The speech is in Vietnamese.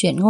Chuyện ngôn